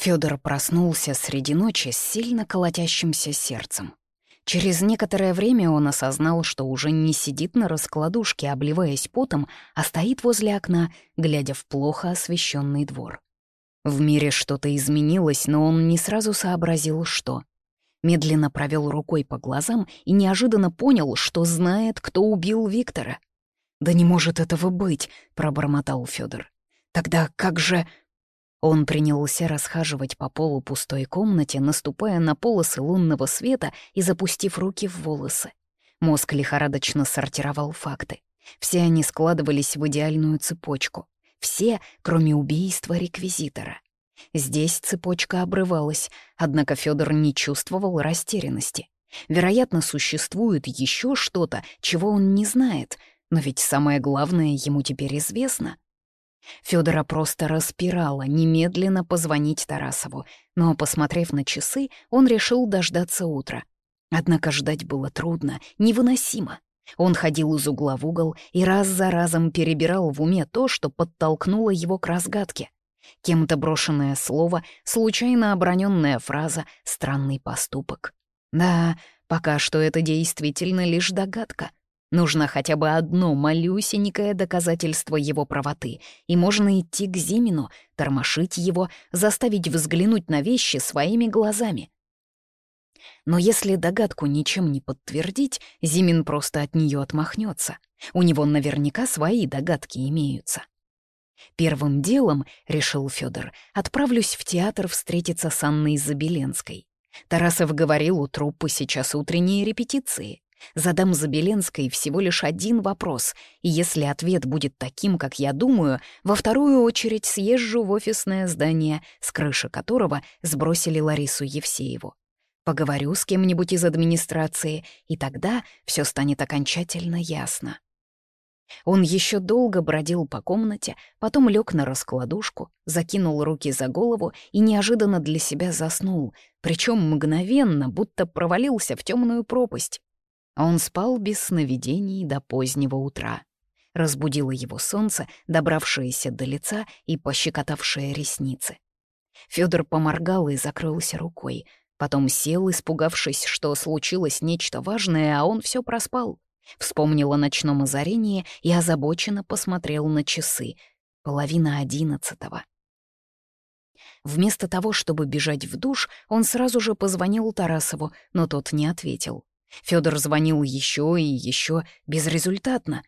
Федор проснулся среди ночи с сильно колотящимся сердцем. Через некоторое время он осознал, что уже не сидит на раскладушке, обливаясь потом, а стоит возле окна, глядя в плохо освещенный двор. В мире что-то изменилось, но он не сразу сообразил, что. Медленно провел рукой по глазам и неожиданно понял, что знает, кто убил Виктора. «Да не может этого быть», — пробормотал Федор. «Тогда как же...» Он принялся расхаживать по полу пустой комнате, наступая на полосы лунного света и запустив руки в волосы. Мозг лихорадочно сортировал факты. Все они складывались в идеальную цепочку. Все, кроме убийства реквизитора. Здесь цепочка обрывалась, однако Федор не чувствовал растерянности. Вероятно, существует еще что-то, чего он не знает, но ведь самое главное ему теперь известно — Федора просто распирала немедленно позвонить Тарасову, но, посмотрев на часы, он решил дождаться утра. Однако ждать было трудно, невыносимо. Он ходил из угла в угол и раз за разом перебирал в уме то, что подтолкнуло его к разгадке. Кем-то брошенное слово, случайно оброненная фраза, странный поступок. Да, пока что это действительно лишь догадка — Нужно хотя бы одно малюсенькое доказательство его правоты, и можно идти к Зимину, тормошить его, заставить взглянуть на вещи своими глазами. Но если догадку ничем не подтвердить, Зимин просто от нее отмахнется. У него наверняка свои догадки имеются. Первым делом, — решил Федор, — отправлюсь в театр встретиться с Анной Забеленской. Тарасов говорил, у труппы сейчас утренние репетиции. Задам Забеленской всего лишь один вопрос, и если ответ будет таким, как я думаю, во вторую очередь съезжу в офисное здание, с крыши которого сбросили Ларису Евсееву. Поговорю с кем-нибудь из администрации, и тогда все станет окончательно ясно. Он еще долго бродил по комнате, потом лег на раскладушку, закинул руки за голову и неожиданно для себя заснул, причем мгновенно, будто провалился в темную пропасть. А он спал без сновидений до позднего утра. Разбудило его солнце, добравшееся до лица и пощекотавшее ресницы. Федор поморгал и закрылся рукой. Потом сел, испугавшись, что случилось нечто важное, а он все проспал. Вспомнил о ночном озарении и озабоченно посмотрел на часы. Половина одиннадцатого. Вместо того, чтобы бежать в душ, он сразу же позвонил Тарасову, но тот не ответил. Федор звонил еще и еще безрезультатно.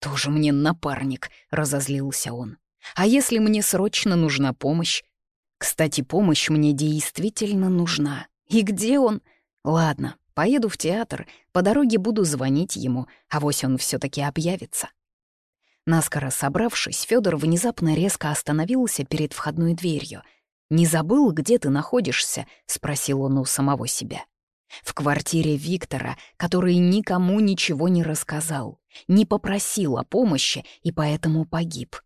«Тоже мне напарник», — разозлился он. «А если мне срочно нужна помощь?» «Кстати, помощь мне действительно нужна. И где он?» «Ладно, поеду в театр, по дороге буду звонить ему, а вось он все таки объявится». Наскоро собравшись, Федор внезапно резко остановился перед входной дверью. «Не забыл, где ты находишься?» — спросил он у самого себя. В квартире Виктора, который никому ничего не рассказал, не попросил о помощи и поэтому погиб.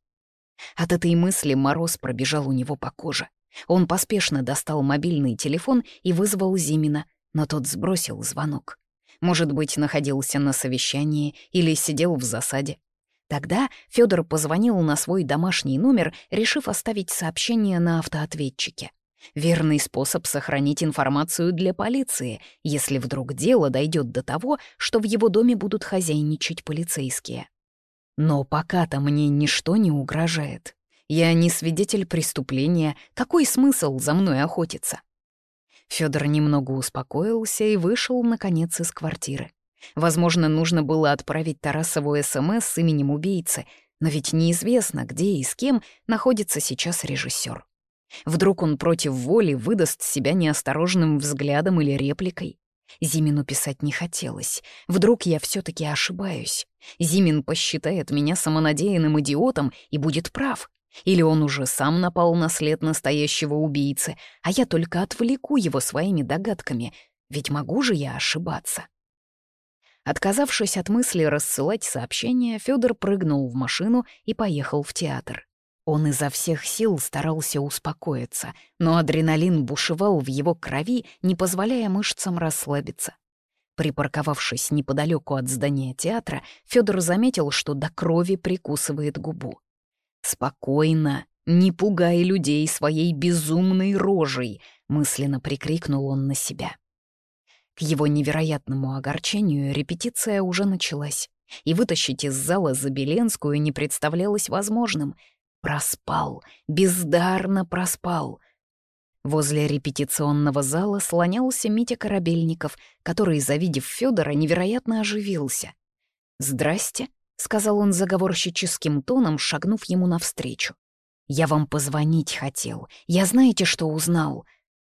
От этой мысли мороз пробежал у него по коже. Он поспешно достал мобильный телефон и вызвал Зимина, но тот сбросил звонок. Может быть, находился на совещании или сидел в засаде. Тогда Федор позвонил на свой домашний номер, решив оставить сообщение на автоответчике. Верный способ сохранить информацию для полиции, если вдруг дело дойдет до того, что в его доме будут хозяйничать полицейские. Но пока-то мне ничто не угрожает. Я не свидетель преступления, какой смысл за мной охотиться? Федор немного успокоился и вышел, наконец, из квартиры. Возможно, нужно было отправить Тарасову СМС с именем убийцы, но ведь неизвестно, где и с кем находится сейчас режиссер. Вдруг он против воли выдаст себя неосторожным взглядом или репликой. Зимину писать не хотелось. Вдруг я все таки ошибаюсь. Зимин посчитает меня самонадеянным идиотом и будет прав. Или он уже сам напал на след настоящего убийцы, а я только отвлеку его своими догадками, ведь могу же я ошибаться. Отказавшись от мысли рассылать сообщения, Федор прыгнул в машину и поехал в театр. Он изо всех сил старался успокоиться, но адреналин бушевал в его крови, не позволяя мышцам расслабиться. Припарковавшись неподалеку от здания театра, Федор заметил, что до крови прикусывает губу. «Спокойно», «Не пугай людей своей безумной рожей!» — мысленно прикрикнул он на себя. К его невероятному огорчению репетиция уже началась, и вытащить из зала Забеленскую не представлялось возможным. Проспал, бездарно проспал. Возле репетиционного зала слонялся Митя Корабельников, который, завидев Федора, невероятно оживился. «Здрасте», — сказал он заговорщическим тоном, шагнув ему навстречу. «Я вам позвонить хотел. Я знаете, что узнал?»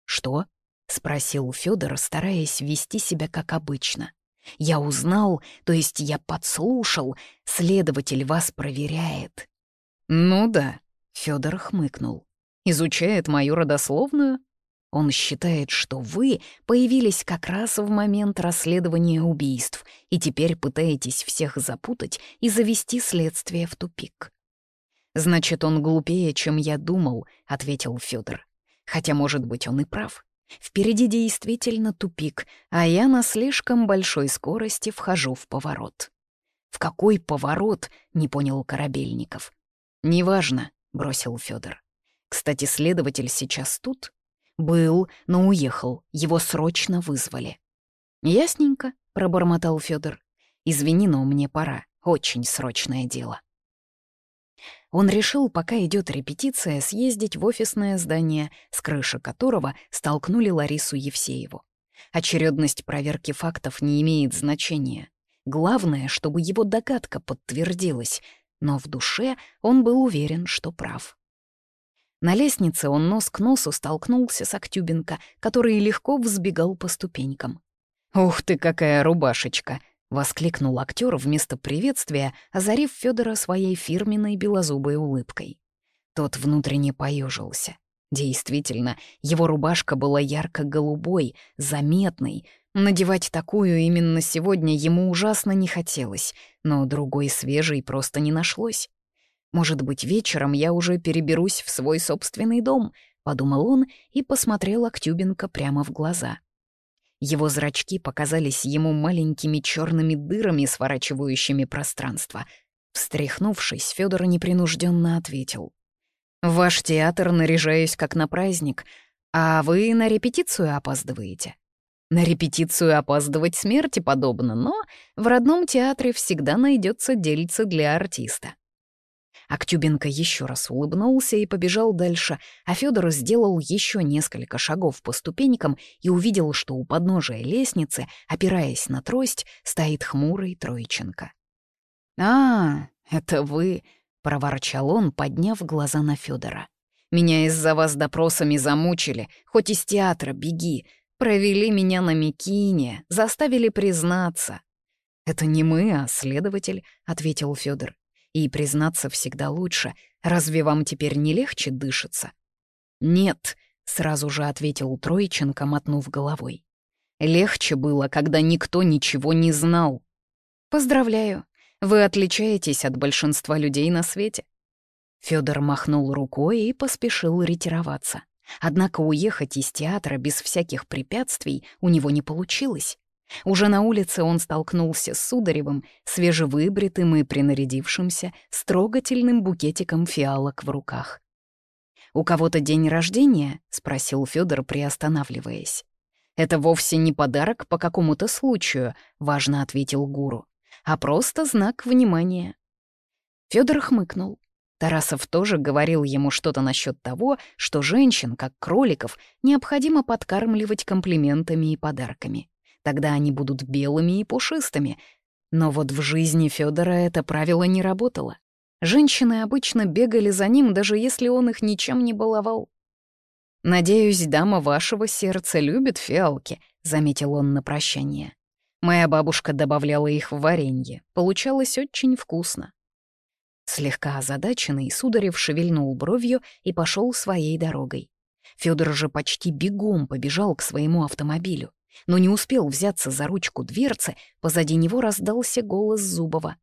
«Что?» — спросил Федор, стараясь вести себя как обычно. «Я узнал, то есть я подслушал. Следователь вас проверяет». «Ну да», — Федор хмыкнул. «Изучает мою родословную?» Он считает, что вы появились как раз в момент расследования убийств и теперь пытаетесь всех запутать и завести следствие в тупик. «Значит, он глупее, чем я думал», — ответил Федор. «Хотя, может быть, он и прав. Впереди действительно тупик, а я на слишком большой скорости вхожу в поворот». «В какой поворот?» — не понял Корабельников. «Неважно», — бросил Федор. «Кстати, следователь сейчас тут?» «Был, но уехал. Его срочно вызвали». «Ясненько», — пробормотал Федор. «Извини, но мне пора. Очень срочное дело». Он решил, пока идет репетиция, съездить в офисное здание, с крыши которого столкнули Ларису Евсееву. Очередность проверки фактов не имеет значения. Главное, чтобы его догадка подтвердилась, но в душе он был уверен, что прав. На лестнице он нос к носу столкнулся с Актюбенко, который легко взбегал по ступенькам. «Ух ты, какая рубашечка!» — воскликнул актер вместо приветствия, озарив Федора своей фирменной белозубой улыбкой. Тот внутренне поежился. Действительно, его рубашка была ярко-голубой, заметной. Надевать такую именно сегодня ему ужасно не хотелось, но другой свежей просто не нашлось. «Может быть, вечером я уже переберусь в свой собственный дом», — подумал он и посмотрел Актюбенко прямо в глаза. Его зрачки показались ему маленькими черными дырами, сворачивающими пространство. Встряхнувшись, Федор непринужденно ответил. «Ваш театр наряжаюсь как на праздник, а вы на репетицию опаздываете». На репетицию опаздывать смерти подобно, но в родном театре всегда найдется дельце для артиста. Актюбенко еще раз улыбнулся и побежал дальше, а Федор сделал еще несколько шагов по ступенькам и увидел, что у подножия лестницы, опираясь на трость, стоит хмурый Троиченко. «А, это вы!» — проворчал он, подняв глаза на Федора. «Меня из-за вас допросами замучили, хоть из театра беги. Провели меня на Микине, заставили признаться». «Это не мы, а следователь», — ответил Федор. И признаться всегда лучше. Разве вам теперь не легче дышится? Нет, сразу же ответил Троиченко, мотнув головой. Легче было, когда никто ничего не знал. Поздравляю, вы отличаетесь от большинства людей на свете. Федор махнул рукой и поспешил ретироваться. Однако уехать из театра без всяких препятствий у него не получилось. Уже на улице он столкнулся с Сударевым, свежевыбритым и принарядившимся, с трогательным букетиком фиалок в руках. «У кого-то день рождения?» — спросил Федор, приостанавливаясь. «Это вовсе не подарок по какому-то случаю», — важно ответил гуру, «а просто знак внимания». Федор хмыкнул. Тарасов тоже говорил ему что-то насчет того, что женщин, как кроликов, необходимо подкармливать комплиментами и подарками. Тогда они будут белыми и пушистыми. Но вот в жизни Федора это правило не работало. Женщины обычно бегали за ним, даже если он их ничем не баловал. «Надеюсь, дама вашего сердца любит фиалки», — заметил он на прощание. Моя бабушка добавляла их в варенье. Получалось очень вкусно. Слегка озадаченный, Сударев шевельнул бровью и пошел своей дорогой. Федор же почти бегом побежал к своему автомобилю но не успел взяться за ручку дверцы, позади него раздался голос Зубова.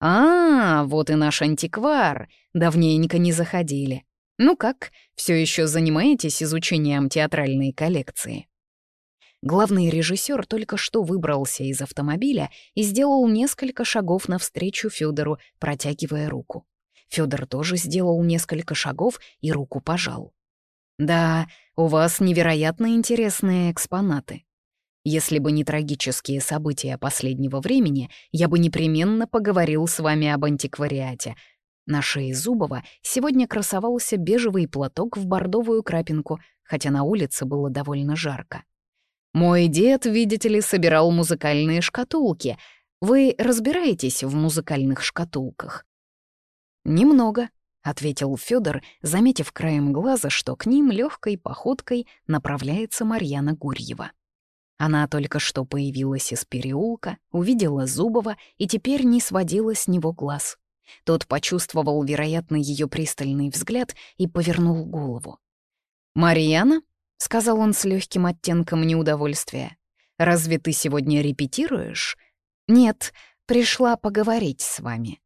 «А, вот и наш антиквар. Давненько не заходили. Ну как, все еще занимаетесь изучением театральной коллекции?» Главный режиссер только что выбрался из автомобиля и сделал несколько шагов навстречу Федору, протягивая руку. Федор тоже сделал несколько шагов и руку пожал. «Да, у вас невероятно интересные экспонаты. Если бы не трагические события последнего времени, я бы непременно поговорил с вами об антиквариате. На шее Зубова сегодня красовался бежевый платок в бордовую крапинку, хотя на улице было довольно жарко. Мой дед, видите ли, собирал музыкальные шкатулки. Вы разбираетесь в музыкальных шкатулках? Немного, — ответил Федор, заметив краем глаза, что к ним легкой походкой направляется Марьяна Гурьева. Она только что появилась из переулка, увидела Зубова и теперь не сводила с него глаз. Тот почувствовал, вероятно, ее пристальный взгляд и повернул голову. «Марьяна?» — сказал он с легким оттенком неудовольствия. «Разве ты сегодня репетируешь?» «Нет, пришла поговорить с вами».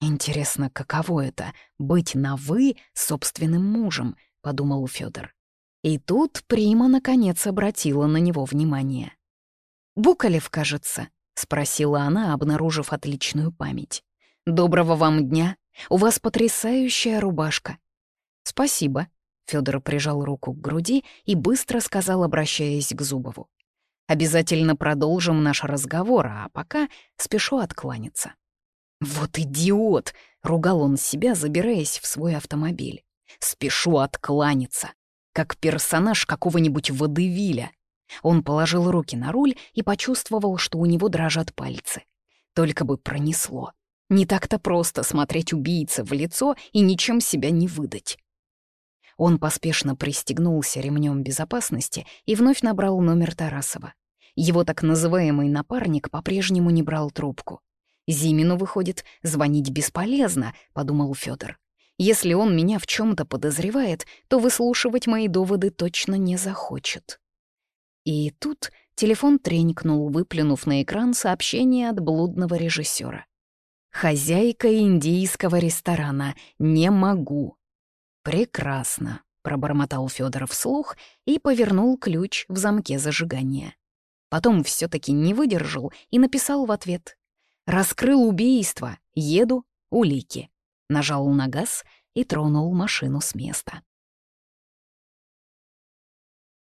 «Интересно, каково это — быть на «вы» собственным мужем», — подумал Федор. И тут Прима наконец обратила на него внимание. «Букалев, кажется», — спросила она, обнаружив отличную память. «Доброго вам дня. У вас потрясающая рубашка». «Спасибо», — Федор прижал руку к груди и быстро сказал, обращаясь к Зубову. «Обязательно продолжим наш разговор, а пока спешу откланяться». «Вот идиот!» — ругал он себя, забираясь в свой автомобиль. «Спешу откланяться, как персонаж какого-нибудь водевиля». Он положил руки на руль и почувствовал, что у него дрожат пальцы. Только бы пронесло. Не так-то просто смотреть убийце в лицо и ничем себя не выдать. Он поспешно пристегнулся ремнем безопасности и вновь набрал номер Тарасова. Его так называемый напарник по-прежнему не брал трубку. Зимину, выходит, звонить бесполезно, подумал Федор. Если он меня в чем-то подозревает, то выслушивать мои доводы точно не захочет. И тут телефон тренькнул, выплюнув на экран сообщение от блудного режиссера. «Хозяйка индийского ресторана. Не могу». «Прекрасно», — пробормотал Федор вслух и повернул ключ в замке зажигания. Потом все таки не выдержал и написал в ответ Раскрыл убийство, еду, улики. Нажал на газ и тронул машину с места.